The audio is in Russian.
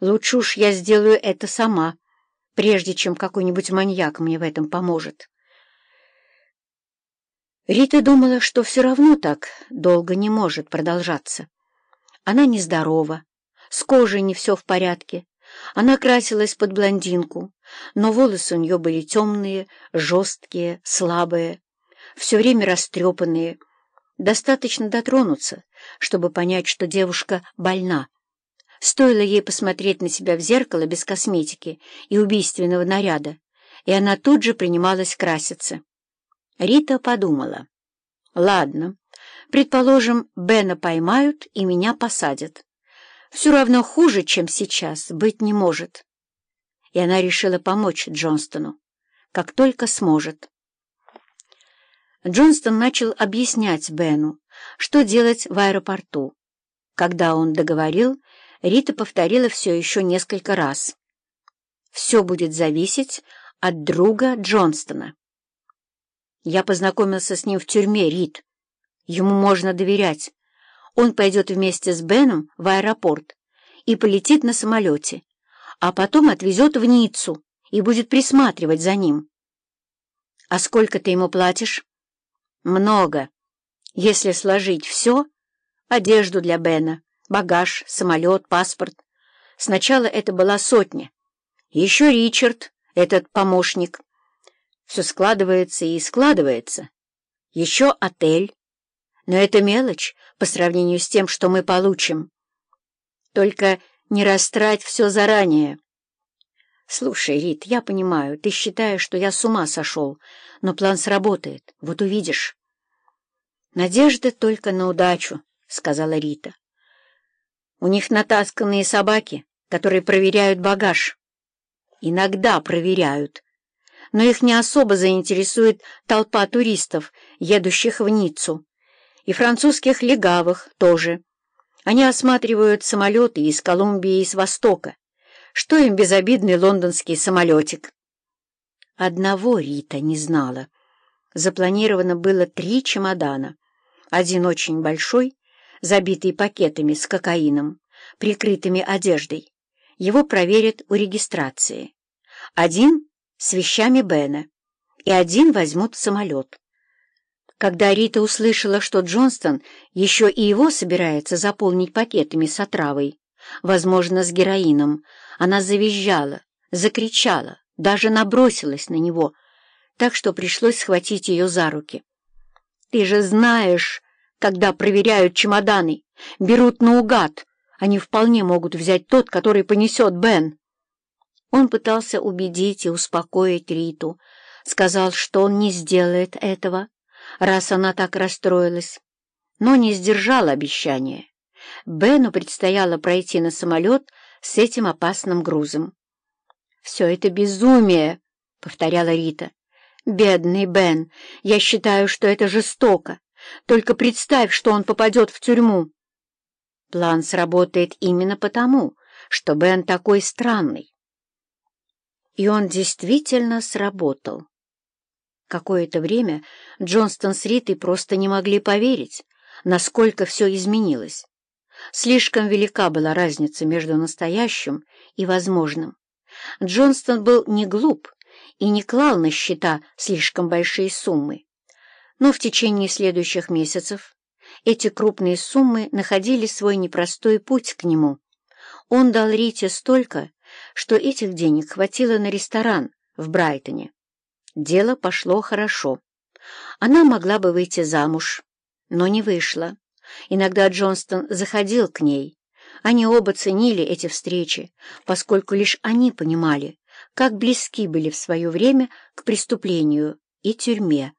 Лучше уж я сделаю это сама, прежде чем какой-нибудь маньяк мне в этом поможет. Рита думала, что все равно так долго не может продолжаться. Она нездорова, с кожей не все в порядке. Она красилась под блондинку, но волосы у нее были темные, жесткие, слабые, все время растрепанные. Достаточно дотронуться, чтобы понять, что девушка больна. Стоило ей посмотреть на себя в зеркало без косметики и убийственного наряда, и она тут же принималась краситься. Рита подумала. «Ладно, предположим, Бена поймают и меня посадят. Все равно хуже, чем сейчас, быть не может». И она решила помочь Джонстону, как только сможет. Джонстон начал объяснять Бену, что делать в аэропорту. Когда он договорил, Рита повторила все еще несколько раз. «Все будет зависеть от друга Джонстона». Я познакомился с ним в тюрьме, Рит. Ему можно доверять. Он пойдет вместе с Беном в аэропорт и полетит на самолете, а потом отвезет в Ниццу и будет присматривать за ним. А сколько ты ему платишь? Много. Если сложить все, одежду для Бена, багаж, самолет, паспорт. Сначала это была сотня. Еще Ричард, этот помощник. Все складывается и складывается. Еще отель. Но это мелочь по сравнению с тем, что мы получим. Только не растрать все заранее. Слушай, Рит, я понимаю, ты считаешь, что я с ума сошел, но план сработает, вот увидишь. Надежда только на удачу, — сказала Рита. У них натасканные собаки, которые проверяют багаж. Иногда проверяют, но их не особо заинтересует толпа туристов, едущих в Ниццу, и французских легавых тоже. Они осматривают самолеты из Колумбии и с Востока. Что им безобидный лондонский самолетик? Одного Рита не знала. Запланировано было три чемодана. Один очень большой, забитый пакетами с кокаином, прикрытыми одеждой. Его проверят у регистрации. Один с вещами Бена, и один возьмут в самолет. Когда Рита услышала, что Джонстон еще и его собирается заполнить пакетами с отравой, возможно, с героином, она завизжала, закричала, даже набросилась на него, так что пришлось схватить ее за руки. «Ты же знаешь, когда проверяют чемоданы, берут наугад, они вполне могут взять тот, который понесет Бен». Он пытался убедить и успокоить Риту, сказал, что он не сделает этого, раз она так расстроилась, но не сдержал обещания. Бену предстояло пройти на самолет с этим опасным грузом. «Все это безумие», — повторяла Рита. «Бедный Бен, я считаю, что это жестоко. Только представь, что он попадет в тюрьму». План сработает именно потому, что Бен такой странный. И он действительно сработал. Какое-то время Джонстон с Ритой просто не могли поверить, насколько все изменилось. Слишком велика была разница между настоящим и возможным. Джонстон был не глуп и не клал на счета слишком большие суммы. Но в течение следующих месяцев эти крупные суммы находили свой непростой путь к нему. Он дал Рите столько, что этих денег хватило на ресторан в Брайтоне. Дело пошло хорошо. Она могла бы выйти замуж, но не вышла. Иногда Джонстон заходил к ней. Они оба ценили эти встречи, поскольку лишь они понимали, как близки были в свое время к преступлению и тюрьме.